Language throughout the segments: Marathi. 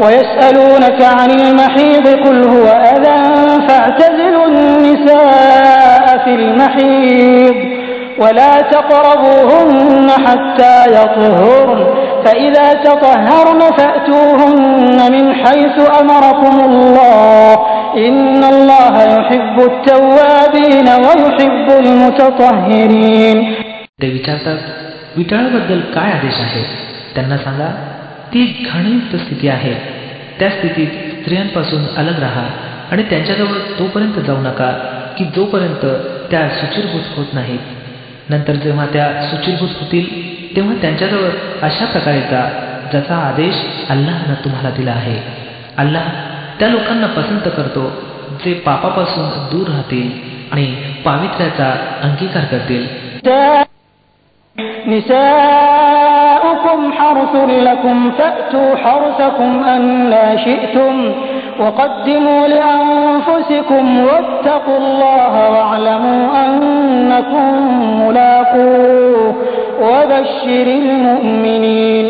ويسألونك عن المحيض قل هو أذى فاعتزلوا النساء في المحيض ولا تقربوهن حتى يطهرن فإذا تطهرن فأتوهن من حيث أمركم الله إن الله يحب التوابين ويحب المتطهرين ते विचारतात विटाळाबद्दल काय आदेश आहे त्यांना सांगा ती घाणयुक्त स्थिती आहे. त्या स्थितीत स्त्रियांपासून अलग राहा आणि त्यांच्याजवळ तोपर्यंत जाऊ नका की जोपर्यंत त्या सुचिरभूत होत नाहीत. नंतर जेव्हा त्या सुचिरभूत होतील तेव्हा त्यांच्याजवळ अशा प्रकारे जा ज्याचा आदेश अल्लाहनं तुम्हाला दिला आहे. अल्लाह त्या लोकांना पसंत करतो जे पापापासून दूर राहतील आणि पावित्र्याचा अंगीकार करतील. نساؤكم حرث لكم فأتوا حرثكم أنا شئتم وقدموا لأنفسكم واتقوا الله واعلموا أنكم ملاقوه وبشر المؤمنين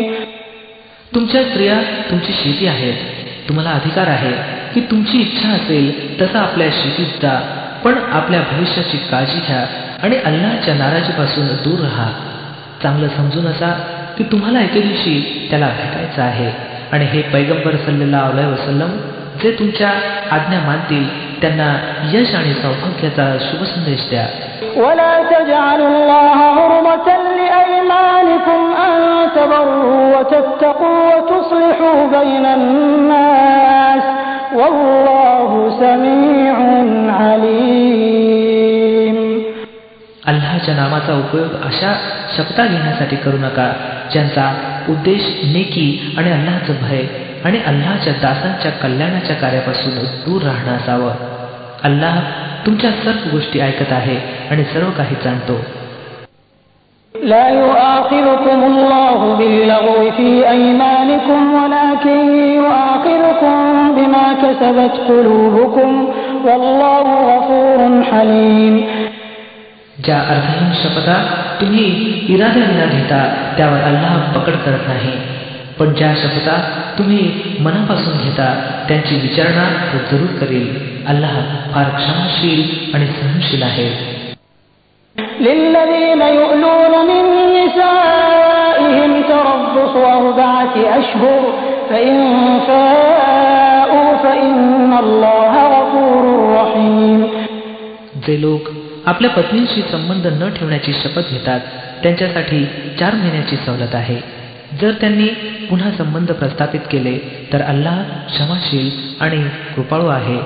तुमच्या स्त्रिया तुमची शेती आहेत तुम्हाला अधिकार आहे की तुमची इच्छा असेल तसं आपल्या शेतीत जा पण आपल्या भविष्याची काळजी घ्या आणि अल्लाच्या नाराजीपासून दूर राहा चांगलं समजून असा की तुम्हाला एके दिवशी त्याला भेटायचं आहे आणि हे पैगंबर सल्लेला अलाय वसलम जे तुमच्या आज्ञा मानतील त्यांना यश आणि सौभाग्याचा शुभ संदेश द्या ولا تجعلوا الله عرضة لأيمانكم أن تبروا وتتقوا وتصلحوا بين الناس والله سميع عليم अल्लाच्या नामाचा उपयोग अशा शपथा घेण्यासाठी करू नका ज्यांचा उद्देश नेकी आणि अल्लाचं भय आणि अल्लाच्या दासांच्या कल्याणाच्या कार्यापासून दूर राहणं असावं अल्लाह तुमच्या सर्व गोष्टी ऐकत आहे आणि सर्व काही जाणतो لا يؤاخذكم الله باللغو في أيمانكم ولكن يؤاخذكم بما كسبت قلوبكم والله غفور حليم ज्या अर्थहीन शपथा तुम्ही इराद्याविना घेता त्यावर अल्लाह पकड करत नाही पण ज्या शपथा तुम्ही मनापासून घेता त्यांची विचारणा तो जरूर करेल अल्लाह फार क्षमाशील आणि सहनशील आहे للذين يؤلون من نسائهم تربص أربعة أشهر فإن فاءوا فإن الله غفور رحيم जे लोक आपल्या पत्नीशी संबंध न ठेवण्याची शपथ घेतात. त्यांच्यासाठी चार महिन्याची सवलत आहे. जर त्यांनी पुन्हा संबंध प्रस्थापित केले तर अल्लाह क्षमाशील आणि कृपाळू आहे.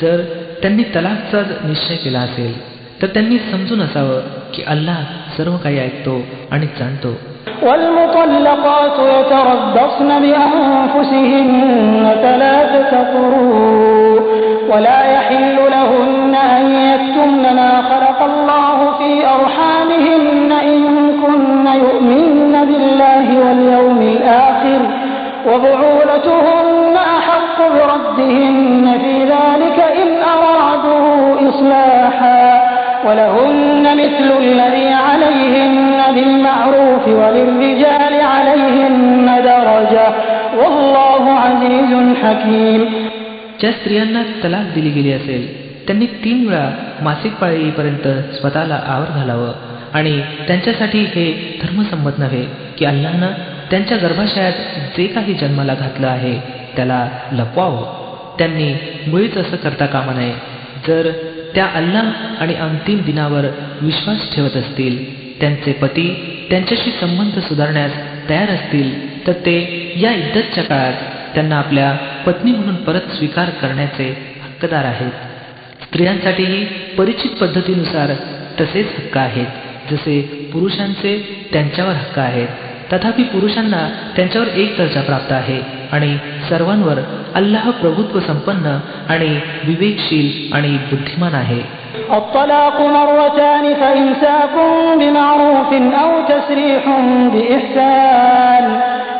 जर त्यांनी तलाकचा निश्चय केला असेल तर त्यांनी समजून असावं की अल्लाह सर्व काही ऐकतो आणि जाणतो. والمطلقات يتربصن بأنفسهن ثلاثة قروء ولا يحل لهن ज्या स्त्रियांना तलाक दिली गेली असेल त्यांनी तीन वेळा मासिक पाळी येईपर्यंत स्वतःला आवर घालावं. आणि त्यांच्यासाठी हे धर्मसंमत नव्हे की अल्लानं त्यांच्या गर्भाशयात जे काही जन्माला घातलं आहे त्याला लपवावं. त्यांनी मुळीच असं करता कामा नये. जर त्या अल्लाह आणि अंतिम दिनावर विश्वास ठेवत असतील त्यांचे पती त्यांच्याशी संबंध सुधारण्यास तयार असतील तर ते या इद्दतच्या काळात त्यांना आपल्या पत्नी म्हणून परत स्वीकार करण्याचे हक्कदार आहेत. स्त्रियांसाठीही परिचित पद्धतीनुसार तसेच हक्क आहेत. जसे पुरुषांचे त्यांच्यावर हक्क आहेत. तथापि पुरुषांना त्यांच्यावर एक दर्जा प्राप्त आहे आणि सर्वांवर अल्लाह प्रभुत्व संपन्न आणि विवेकशील आणि बुद्धिमान आहे.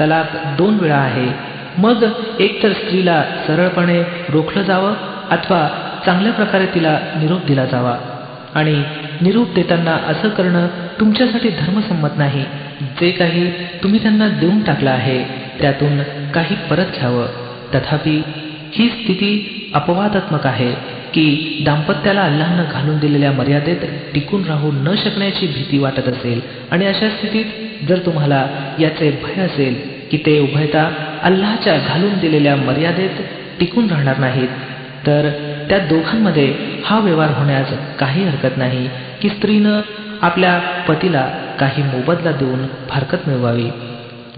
तलाक दोन वेळा आहे. मग एकतर स्त्रीला सरळपणे रोखलं जावं अथवा चांगल्या प्रकारे तिला निरोप दिला जावा. आणि निरोप देताना असं करणं तुमच्यासाठी धर्मसंमत नाही. जे काही तुम्ही त्यांना देऊन टाकलं आहे त्यातून काही परत घ्यावं. तथापि ही स्थिती अपवादात्मक आहे. की दाम्पत्याला अल्लानं घालून दिलेल्या मर्यादेत टिकून राहू न शकण्याची भीती वाटत असेल आणि अशा स्थितीत जर तुम्हाला याचे भय असेल की ते उभयता अल्लाच्या घालून दिलेल्या मर्यादेत टिकून राहणार नाहीत तर त्या दोघांमध्ये हा व्यवहार होण्यास काही हरकत नाही की स्त्रीनं आपल्या पतीला काही मोबदला देऊन फारकत मिळवावी.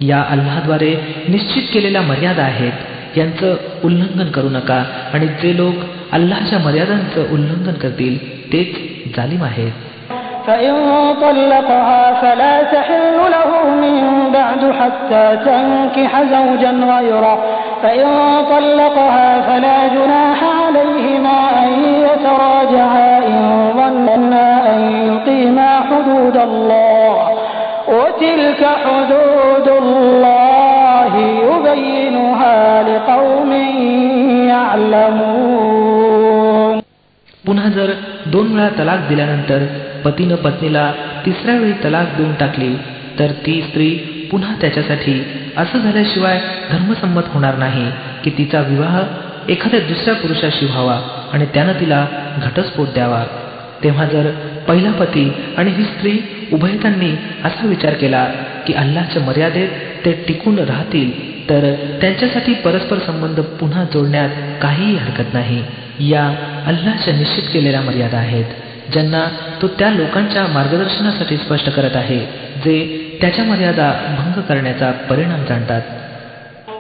या अल्लाद्वारे निश्चित केलेल्या मर्यादा आहेत. यांचं उल्लंघन करू नका आणि जे लोक अल्लाच्या मर्यादांचं उल्लंघन करतील तेच जालिम आहेत. يعلمون पुन्हा जर दोन वेळा तलाक दिल्यानंतर पतीनं पत्नीला तिसऱ्या वेळी तलाक देऊन टाकली तर ती स्त्री पुन्हा त्याच्यासाठी असं झाल्याशिवाय धर्मसंमत होणार नाही की तिचा विवाह एखाद्या दुसऱ्या पुरुषाशी व्हावा आणि त्यानं तिला घटस्फोट द्यावा तेव्हा जर पहिला पती आणि ही स्त्री उभयतांनी असा विचार केला की अल्लाच्या मर्यादेत ते टिकून राहतील तर त्यांच्यासाठी परस्पर संबंध पुन्हा जोडण्यात काहीही हरकत नाही. या अल्लाच्या निश्चित केलेल्या मर्यादा आहेत ज्यांना तो त्या लोकांच्या मार्गदर्शनासाठी स्पष्ट करत आहे जे त्याच्या मर्यादा भंग करण्याचा परिणाम जाणतात.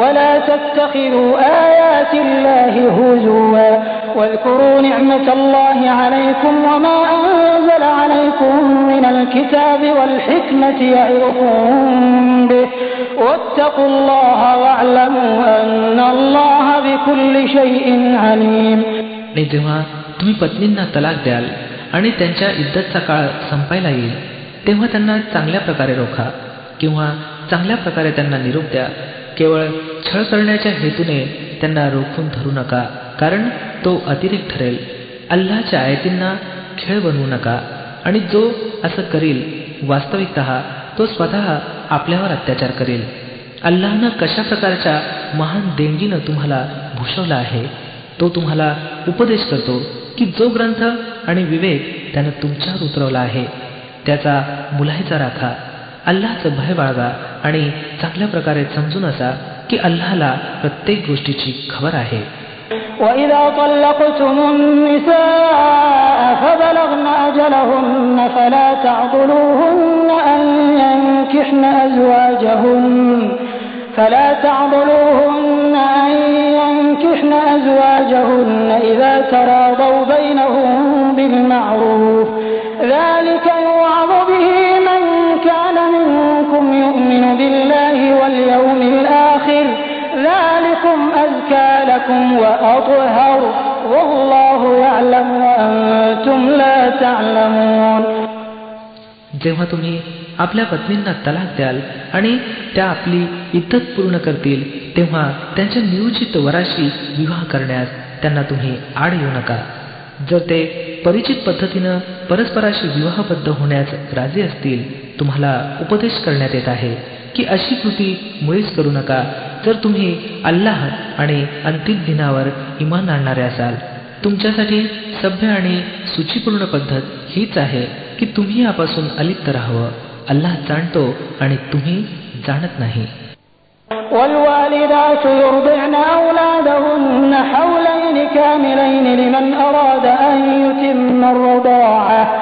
ولا تتخذوا آيات الله هزوا واذكروا نعمة الله عليكم وما أنزل عليكم من الكتاب والحكمة يعظكم به واتقوا الله واعلموا أن الله بكل شيء عليم जेव्हा तुम्ही पत्नींना तलाक द्याल आणि त्यांच्या इद्दतचा काळ संपायला येईल तेव्हा त्यांना चांगल्या प्रकारे रोखा किंवा चांगल्या प्रकारे त्यांना निरोप द्या केवळ छळ करण्याच्या हेतूने त्यांना रोखून धरू नका कारण तो अतिरेक ठरेल. अल्लाच्या आयतींना खेळ बनवू नका आणि जो असं करील वास्तविकत तो स्वतः आपल्यावर अत्याचार करेल. अल्लानं कशा प्रकारच्या महान देणगीनं तुम्हाला भूषवला आहे तो तुम्हाला उपदेश करतो की जो ग्रंथ आणि विवेक त्यानं तुमच्यावर उतरवला आहे त्याचा मुलाहिजा राखा. अल्लाचं भय बाळगा आणि चांगल्या प्रकारे समजून असा की अल्लाला प्रत्येक गोष्टीची खबर आहे وإذا طلقتم النساء فبلغن أجلهن فلا تعضلوهن أن ينكحن أزواجهن فلا تعضلوهن أن ينكحن أزواجهن إذا تراضوا بينهم بالمعروف ذلك يوعظ به من كان منكم يؤمن بالله واليوم الآخر ذلكم أزكى لكم وأطهر والله يعلم وأنتم لا تعلمون जेव्हा तुम्ही आपल्या पत्नींना तलाक द्याल आणि त्या आपली इद्दत पूर्ण करतील तेव्हा त्यांच्या नियोजित वराशी विवाह करण्यास त्यांना तुम्ही आड येऊ नका जर ते परिचित पद्धतीनं परस्पराशी विवाहबद्ध होण्यास राजी असतील तुम्हाला उपदेश करण्यात येत आहे की अशी कृती मुळीच करू नका जर तुम्ही अल्लाह आणि अंतिम दिनावर इमान आणणारे असाल तुमच्यासाठी सभ्य आणि सूचीपूर्ण पद्धत हीच आहे की तुम्ही यापासून अलिप्त राहावं अल्लाह जाणतो आणि तुम्ही जाणत नाही والوالدات يرضعن أولادهن حولين كاملين لمن أراد أن يتم الرضاعة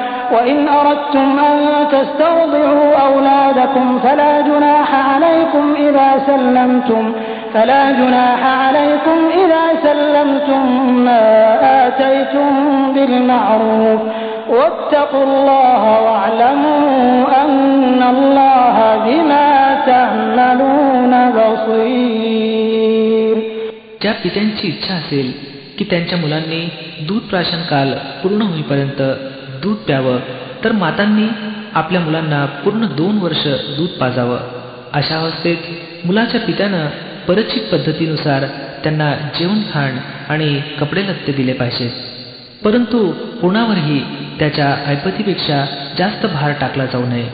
وإن أردتم أن تسترضعوا أولادكم فلا جناح عليكم إذا سلمتم فلا جناح عليكم إذا سلمتم ما آتيتم بالمعروف واتقوا الله واعلموا أن الله بما تعملون بصير ज्या पित्यांची इच्छा असेल की त्यांच्या मुलांनी दूध प्राशन काल पूर्ण होईपर्यंत दूध प्यावं तर मातांनी आपल्या मुलांना पूर्ण दोन वर्ष दूध पाजावं. अशा अवस्थेत मुलाच्या पित्यानं परिचित पद्धतीनुसार त्यांना जेवण खाण आणि कपडे लत्ते दिले पाहिजेत. परंतु कोणावरही त्याच्या ऐपतीपेक्षा जास्त भार टाकला जाऊ नये.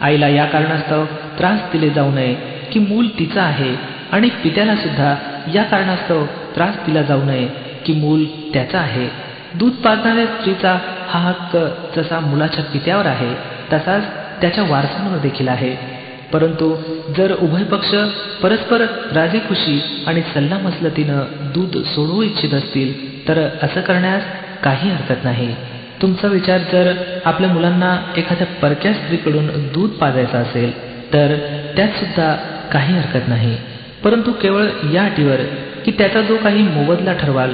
आईला या कारणास्तव त्रास दिले जाऊ नये की मूल तिचं आहे आणि पित्याला सुद्धा या कारणास्तव त्रास दिला जाऊ नये की मूल त्याचा आहे. दूध पाजणाऱ्या स्त्रीचा हा हक्क जसा मुलाच्या पित्यावर आहे तसाच त्याच्या वारसांवर देखील आहे. परंतु जर उभय पक्ष परस्पर राजीखुशी आणि सल्लामसलतीनं दूध सोडवू इच्छित असतील तर असं करण्यास काही हरकत नाही. तुमचा विचार जर आपल्या मुलांना एखाद्या परक्या स्त्रीकडून दूध पाजायचं असेल तर त्यात सुद्धा काही हरकत नाही. परंतु केवळ या अटीवर की त्याचा जो काही मोबदला ठरवाल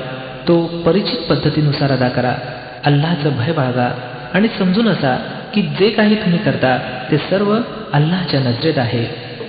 तो परिचित पद्धतीनुसार अदा करा. अल्लाचं भय बाळगा आणि समजून असा की जे काही तुम्ही करता ते सर्व अल्लाच्या नजरेत आहे.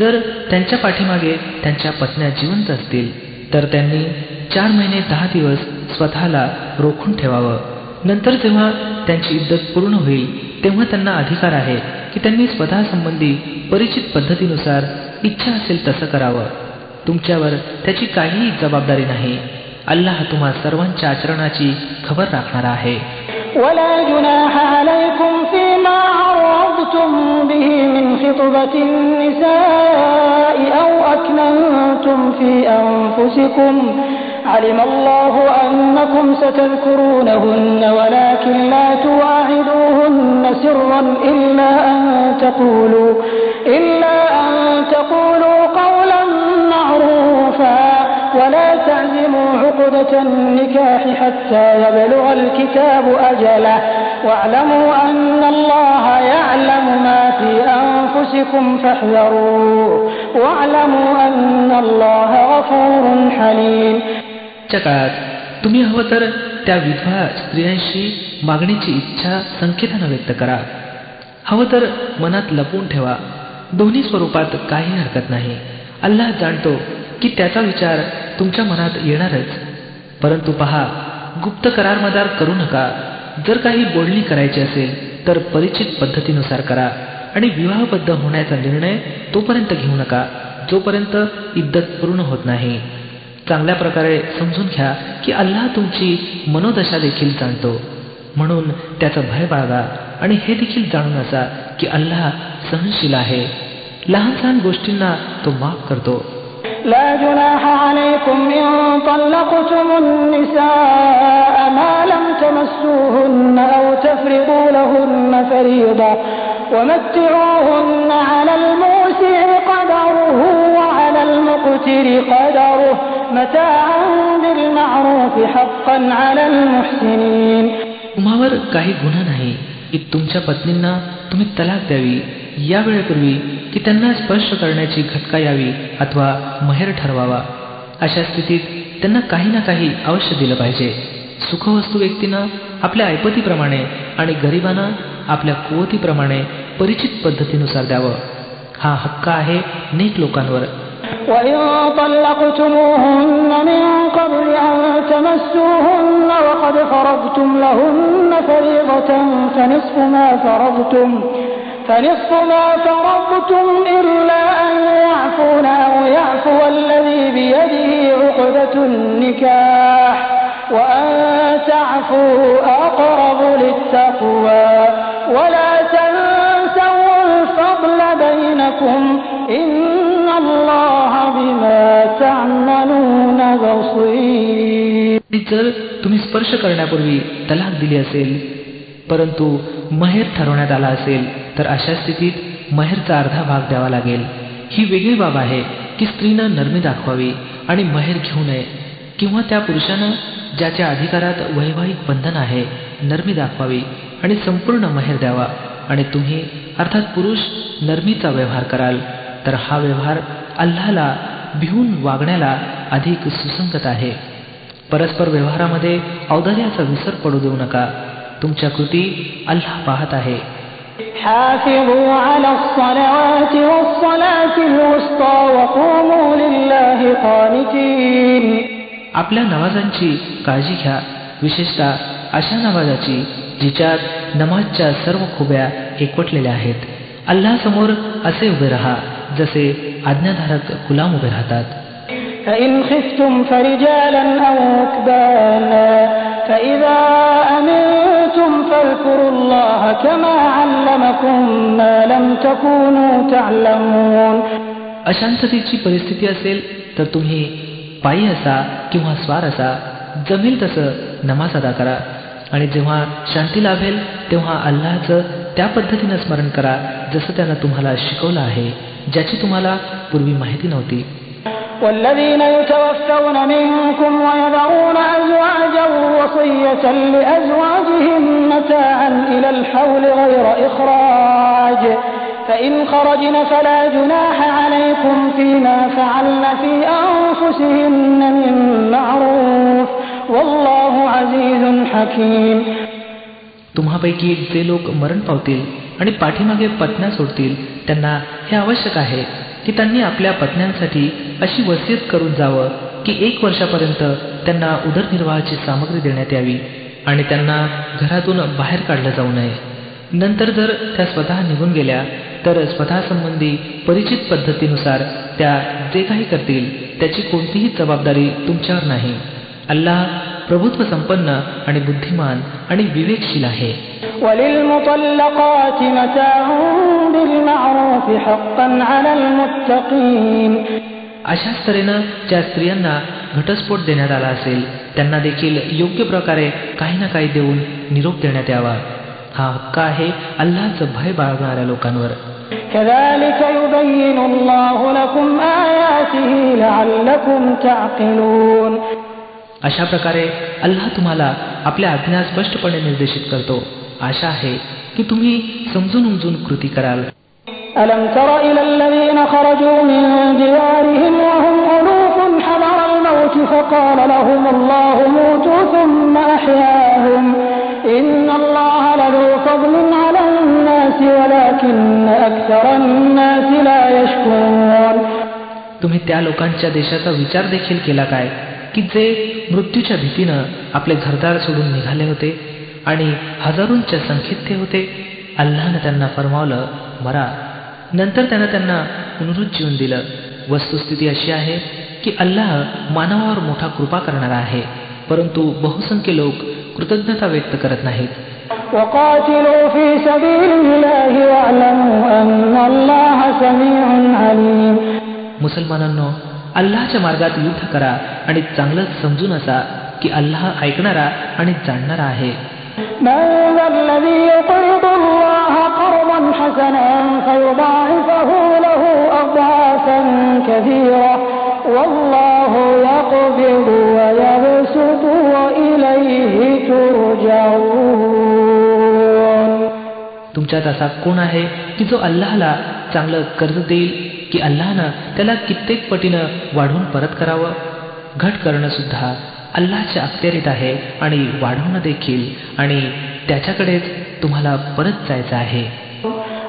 जर त्यांच्या पाठीमागे त्यांच्या पत्न्या जिवंत असतील तर त्यांनी चार महिने दहा दिवस स्वतःला रोखून ठेवावं. नंतर जेव्हा त्यांची इद्दत पूर्ण होईल तेव्हा त्यांना अधिकार आहे की त्यांनी स्वतःसंबंधी परिचित पद्धतीनुसार इच्छा असेल तसं करावं. तुमच्यावर त्याची काहीही जबाबदारी नाही. अल्लाह तुम्हा सर्वांच्या आचरणाची खबर राखणारा आहे. خطبة النساء أو أكننتم في أنفسكم علم الله أنكم ستذكرونهن ولكن لا تواعدوهن سرا إلا أن تقولوا إلا أن تقولوا قولا معروفا ولا تعزموا عقدة النكاح حتى يبلغ الكتاب أجله واعلموا أن الله يعلم ما في أنفسكم فاحذروه واعلموا أن الله غفور حليم च्या काळात तुम्ही हवं तर त्या विधवा स्त्रियांशी मागणीची इच्छा संकेतानं व्यक्त करा हवं तर मनात लपवून ठेवा दोन्ही स्वरूपात काही हरकत नाही अल्लाह जाणतो की त्याचा विचार तुमच्या मनात येणारच परंतु पहा गुप्त करारमदार करू नका जर काही बोलणी करायची असेल तर परिचित पद्धतीनुसार करा आणि विवाहबद्ध होण्याचा निर्णय तोपर्यंत घेऊ नका जोपर्यंत इद्दत पूर्ण होत नाही. चांगल्या प्रकारे समजून घ्या की अल्लाह तुमची मनोदशा देखील जाणतो. म्हणून त्याचा भय बाळगा आणि हे देखील जाणून असा की अल्लाह सहनशील आहे. लहान लहान गोष्टींना तो माफ करतो. لا جناح عليكم إن طلقتم النساء ما لم تمسوهن أو تفرضوا لهن فريضة ومتعوهن على الموسع قدره وعلى المقتر قدره متاعا بالمعروف حقا على المحسنين तुम्हावर काही गुन्हा नाही की तुमच्या पत्नींना तुम्ही तलाक द्यावी या वेळेपूर्वी की त्यांना स्पष्ट करण्याची घटका यावी अथवा महेर ठरवावा अशा स्थितीत त्यांना काही ना काही अवश्य दिलं पाहिजे सुखवस्तू व्यक्तींना आपल्या ऐपतीप्रमाणे आणि गरिबांना आपल्या कुवतीप्रमाणे परिचित पद्धतीनुसार द्यावं हा हक्क आहे नेक लोकांवर وإن طلقتموهن من قبل أن تمسوهن وقد فرضتم لهن فريضة فنصف ما فرضتم فنصف ما فرضتم إلا أن يعفون أو يعفو الذي بيده عقدة النكاح وأن تعفوا أقرب للتقوى ولا تنسوا الفضل بينكم إن الله بما تعملون بصير जर तुम्ही स्पर्श करण्यापूर्वी तलाक दिली असेल परंतु महेर ठरवण्यात आला असेल तर अशा स्थितीत महेरचा अर्धा भाग द्यावा लागेल. ही वेगळी बाब आहे की स्त्रीनं नरमी दाखवावी आणि महेर घेऊ नये किंवा त्या पुरुषानं ज्याच्या अधिकारात वैवाहिक बंधन आहे नरमी दाखवावी आणि संपूर्ण महेर द्यावा. आणि तुम्ही अर्थात पुरुष नरमीचा व्यवहार कराल तर हा व्यवहार अल्लाला भिवून वागण्याला अधिक सुसंगत आहे. परस्पर व्यवहारामध्ये औदार्याचा विसर पडू देऊ नका. तुमच्या कृती अल्लाह पाहत आहे حافظوا على الصلوات والصلاة الوسطى وقوموا لله قانتين आपल्या नमाजांची काळजी घ्या विशेषतः अशा नमाजाची जिच्यात नमाजच्या सर्व खुब्या एकवटलेल्या आहेत अल्लासमोर असे उभे राहा जसे आज्ञाधारक गुलाम उभे राहतात فإن خفتم فرجالا أو ركبانا فإذا أمنتم فاذكروا الله كما علمكم ما لم تكونوا تعلمون अशांततेची परिस्थिती असेल तर तुम्ही पायी असा किंवा स्वार असा जमेल तसं नमाज अदा करा आणि जेव्हा शांती लाभेल तेव्हा अल्लाचं त्या पद्धतीनं स्मरण करा जसं त्यानं तुम्हाला शिकवलं आहे ज्याची तुम्हाला पूर्वी माहिती नव्हती والذين يتوفون منكم ويذرون أزواجا وصية لأزواجهم متاعا إلى الحول غير إخراج فإن خرجن فلا جناح عليكم فيما فعلن في أنفسهن من معروف والله عزيز حكيم तुम्हापैकी जे लोक मरण पावतील आणि पाठीमागे पत्न्या सोडतील त्यांना हे आवश्यक आहे की त्यांनी आपल्या पत्न्यांसाठी अशी वसियत करून जावं की एक वर्षापर्यंत त्यांना उदरनिर्वाहाची सामग्री देण्यात यावी आणि त्यांना घरातून बाहेर काढलं जाऊ नये. नंतर जर त्या स्वतः निघून गेल्या तर स्वतःसंबंधी परिचित पद्धतीनुसार त्या जे काही करतील त्याची कोणतीही जबाबदारी तुमच्यावर नाही. अल्लाह प्रभुत्व संपन्न आणि बुद्धिमान आणि विवेकशील आहे. अशाच तऱ्हेनं ज्या स्त्रियांना घटस्फोट देण्यात आला असेल. त्यांना देखील योग्य प्रकारे काही ना काही देऊन निरोप देण्यात यावा. हा हक्क आहे अल्लाचं भय बाळगणाऱ्या लोकांवर. अशा प्रकारे अल्लाह तुम्हाला आपल्या आज्ञा स्पष्टपणे निर्देशित करतो. आशा आहे की तुम्ही समजून उमजून कृती कराल. ألم تر إلى الذين خرجوا من ديارهم وهم ألوف حذر الموت فقال لهم الله موتوا ثم أحياهم إن الله لذو فضل على الناس ولكن أكثر الناس لا يشكرون तुम्ही त्या लोकांच्या देशाचा विचार देखील केला काय की जे मृत्यूच्या भीतीनं आपले घरदार सोडून निघाले होते आणि हजारोंच्या संख्येत ते होते अल्लानं त्यांना फरमावलं मरा नंतर त्यानं त्यांना पुनरुज्जीवन दिलं. वस्तुस्थिती अशी आहे की अल्लाह मानवावर मोठा कृपा करणारा आहे परंतु बहुसंख्य लोक कृतज्ञता व्यक्त करत नाहीत. मुसलमानांनो अल्लाच्या मार्गात युद्ध करा आणि चांगलंच समजून असा की अल्लाह ऐकणारा आणि जाणणारा आहे. حسنا فيضاعفه له أضعافا كثيرة والله يقبض ويبسط وإليه ترجعون तुमच्यात असा कोण आहे की जो अल्लाहला चांगलं कर्ज देईल की अल्लाहनं त्याला कित्येक पटीनं वाढवून परत करावं घट करणं सुद्धा अल्लाहच्या अखत्यारीत आहे आणि वाढवणं देखील आणि त्याच्याकडेच तुम्हाला परत जायचं आहे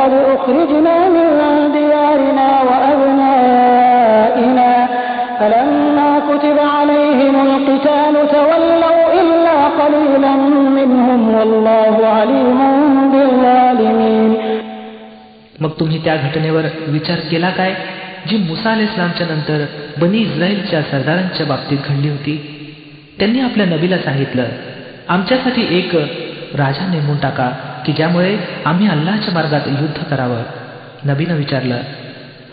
وقد أخرجنا من ديارنا وأبنائنا فلما كتب عليهم القتال تولوا إلا قليلا منهم والله عليم بالظالمين मग तुम्ही त्या घटनेवर विचार केला काय जी मुसा अल इस्लामच्या नंतर बनी इस्रायलच्या सरदारांच्या बाबतीत घडली होती त्यांनी आपल्या नबीला सांगितलं आमच्यासाठी एक राजा नेमून टाका की ज्यामुळे आम्ही अल्लाच्या मार्गात युद्ध करावं. नबीनं विचारलं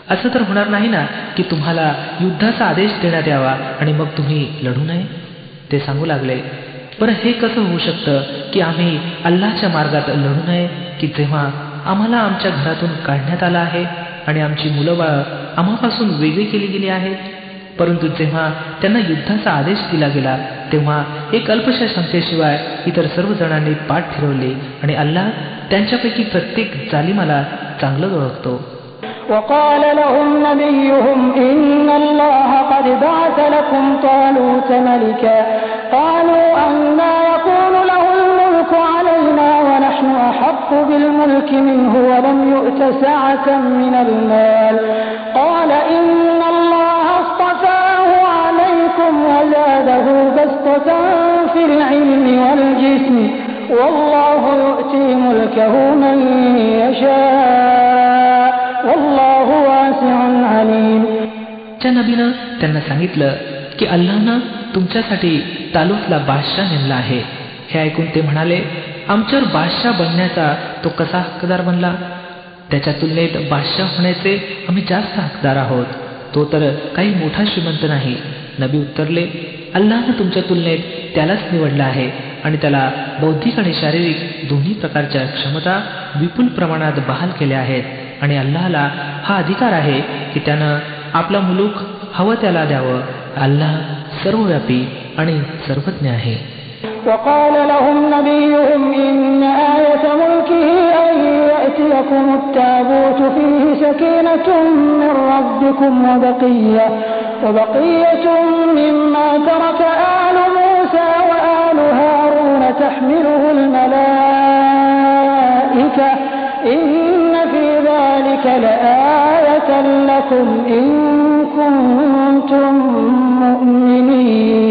असं तर होणार नाही ना की तुम्हाला युद्धाचा आदेश देण्यात यावा आणि मग तुम्ही लढू नये? ते सांगू लागले बरं हे कसं होऊ शकतं की आम्ही अल्लाच्या मार्गात लढू नये की जेव्हा आम्हाला आमच्या घरातून काढण्यात आलं आहे आणि आमची मुलं बाळं आम्हापासून वेगळी केली गेली आहेत? परंतु जेव्हा त्यांना युद्धाचा आदेश दिला गेला तेव्हा एक अल्पशा शंकेशिवाय इतर सर्व जणांनी पाठ फिरवले आणि अल्लाह त्यांच्यापैकी प्रत्येक जालिमाला चांगलं ओळखतो وقال لهم نبيهم إن الله قد بعث لكم طالوت ملكا قالوا أنا يكون له الملك علينا ونحن أحق بالملك منه ولم يؤت سعة من المال قال إن عليكم وزاده بسطة في العلم والجسم والله يؤتي ملكه من يشاء والله واسع عليم च्या नबीनं त्यांना सांगितलं की अल्लानं तुमच्यासाठी तालुतला बादशाह नेमला आहे हे ऐकून ते म्हणाले आमच्यावर बादशाह बनण्याचा तो कसा हक्कदार बनला त्याच्या तुलनेत बादशाह होण्याचे आम्ही जास्त हकदार आहोत तो तर काही मोठा श्रीमंत नाही नबी उत्तरले अल्लानं तुमच्या तुलनेत त्यालाच निवडलं आहे आणि त्याला बौद्धिक आणि शारीरिक दोन्ही प्रकारच्या क्षमता विपुल प्रमाणात बहाल केल्या आहेत आणि अल्लाहला हा अधिकार आहे की त्यानं आपला मुलूक हवं त्याला द्यावं अल्लाह सर्वव्यापी आणि सर्वज्ञ आहे وقال لهم نبيهم إن آية ملكه أن يأتيكم التابوت فيه سكينة من ربكم وبقية وبقية مما ترك آل موسى وآل هارون تحمله الملائكة إن في ذلك لآية لكم إن كنتم مؤمنين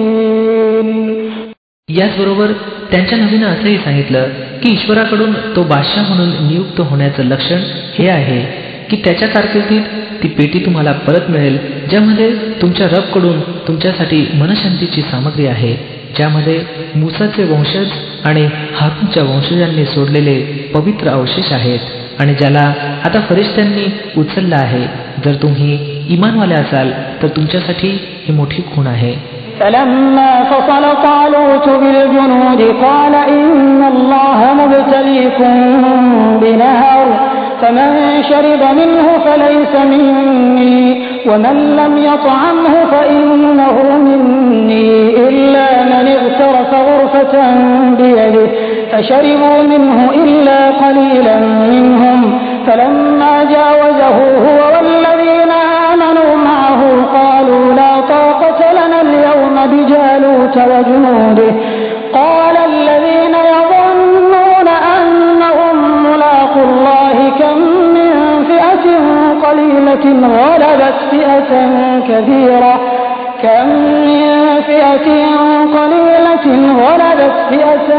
याचबरोबर त्यांच्या नवीनं असंही सांगितलं की ईश्वराकडून तो बादशाह म्हणून नियुक्त होण्याचं लक्षण हे आहे की त्याच्या कारकिर्दीत ती पेटी तुम्हाला परत मिळेल ज्यामध्ये तुमच्या रबकडून तुमच्यासाठी मनशांतीची सामग्री आहे ज्यामध्ये मुसाचे वंशज आणि हारूनच्या वंशजांनी सोडलेले पवित्र अवशेष आहेत आणि ज्याला आता फरिश्त्यांनी उचललं आहे जर तुम्ही इमानवाले असाल तर तुमच्यासाठी ही मोठी खूण आहे فلما فصل طالوت بالجنود قال إن الله مبتليكم بنهر فمن شرب منه فليس مني ومن لم يطعمه فإنه مني إلا من اغترف غرفة بيده فشربوا منه إلا قليلا منهم فلما جاوزه هو والذين آمنوا معه قالوا لا طاقة لنا اليوم بجالوت وجنوده قال الذين يظنون أنهم ملاقوا الله كم من فئة قليلة غلبت فئة كثيرة كم من فئة قليلة غلبت فئة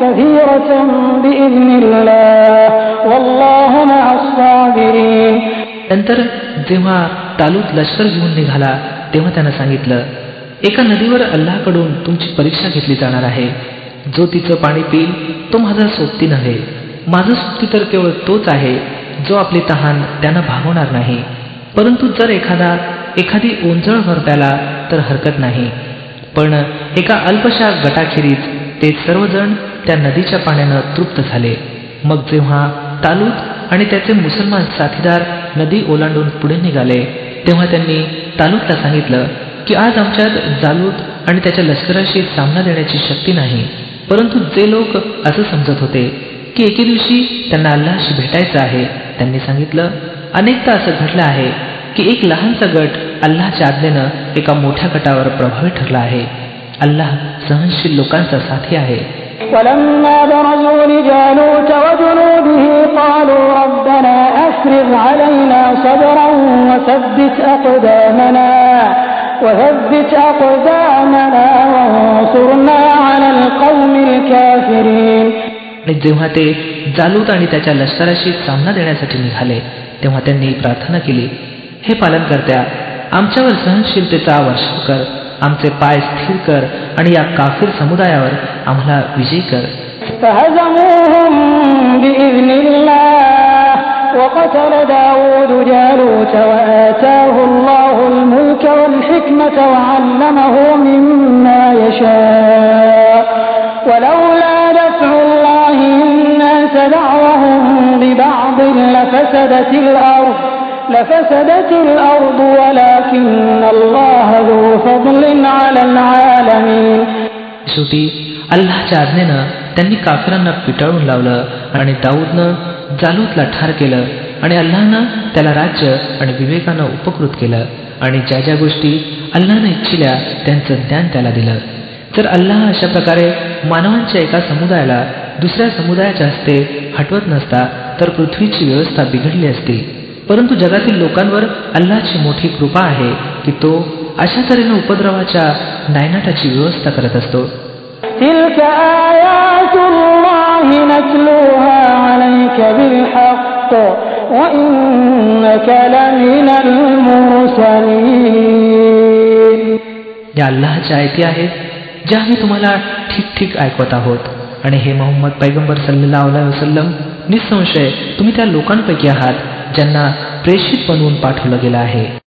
كثيرة بإذن الله والله مع الصابرين नंतर जेव्हा तालूत लष्कर घेऊन निघाला तेव्हा त्यानं सांगितलं एका नदीवर अल्लाकडून तुमची परीक्षा घेतली जाणार आहे जो तिचं पाणी पिईल तो माझा सोबती नव्हे माझं सोबती तर केवळ तोच आहे जो आपली तहान त्यानं भागवणार नाही. परंतु जर एखादा एखादी ओंजळ भर तर हरकत नाही. पण एका अल्पशा गटाखेरीज ते सर्वजण त्या नदीच्या पाण्यानं तृप्त झाले. मग जेव्हा तालूत आणि त्याचे मुसलमान साथीदार नदी ओलांडून पुढे निघाले तेव्हा त्यांनी तालूतला सांगितलं की आज आमच्यात जालूत आणि त्याच्या लष्कराशी सामना देण्याची शक्ती नाही. परंतु जे लोक असं समजत होते की एके दिवशी त्यांना अल्लाशी भेटायचं आहे त्यांनी सांगितलं अनेकदा असं घडलं आहे की एक लहानसा गट अल्लाच्या आज्ञेनं एका मोठ्या गटावर प्रभावी ठरला आहे अल्लाह सहनशील लोकांचा साथी आहे ولما برزوا لجالوت وجنوده قالوا ربنا أفرغ علينا صبرا وثبت أقدامنا وثبت أقدامنا आणि जेव्हा ते जालूत आणि त्याच्या लष्कराशी सामना देण्यासाठी निघाले तेव्हा त्यांनी प्रार्थना केली हे पालन करत्या आमच्यावर सहनशीलतेचा वर्षाव कर आमचे पाय स्थिर कर आणि या काफीर समुदायावर आम्हाला विजयी कर فهزموهم بإذن الله وقتل داود جالوت وآتاه الله الملك والحكمة وعلمه مما يشاء ولولا دفع الله الناس دعوهم ببعض لفسدت الأرض لفسدت الأرض ولكن الله ذو فضل على العالمين शेवटी अल्लाच्या आज्ञेनं त्यांनी काफिरांना पिटाळून लावलं आणि दाऊदनं जालूतला ठार केलं आणि अल्लानं त्याला राज्य आणि विवेकानं उपकृत केलं आणि ज्या ज्या गोष्टी अल्लानं इच्छिल्या त्यांचं ज्ञान त्याला दिलं जर अल्लाह अशा प्रकारे मानवांच्या एका समुदायाला दुसऱ्या समुदायाच्या हस्ते हटवत नसता तर पृथ्वीची व्यवस्था बिघडली असती. परंतु जगातील लोकांवर अल्लाची मोठी कृपा आहे की तो अशा तऱ्हेने उपद्रवाच्या नायनाटाची व्यवस्था करत असतो. या अल्लाच्या आयती आहेत ज्या आम्ही तुम्हाला ठीक ठीक ऐकवत आहोत. आणि हे मोहम्मद पैगंबर सल्लेला वसलम निसंशय तुम्ही त्या लोकांपैकी आहात ज्यांना प्रेषित बनवून पाठवलं गेलं आहे.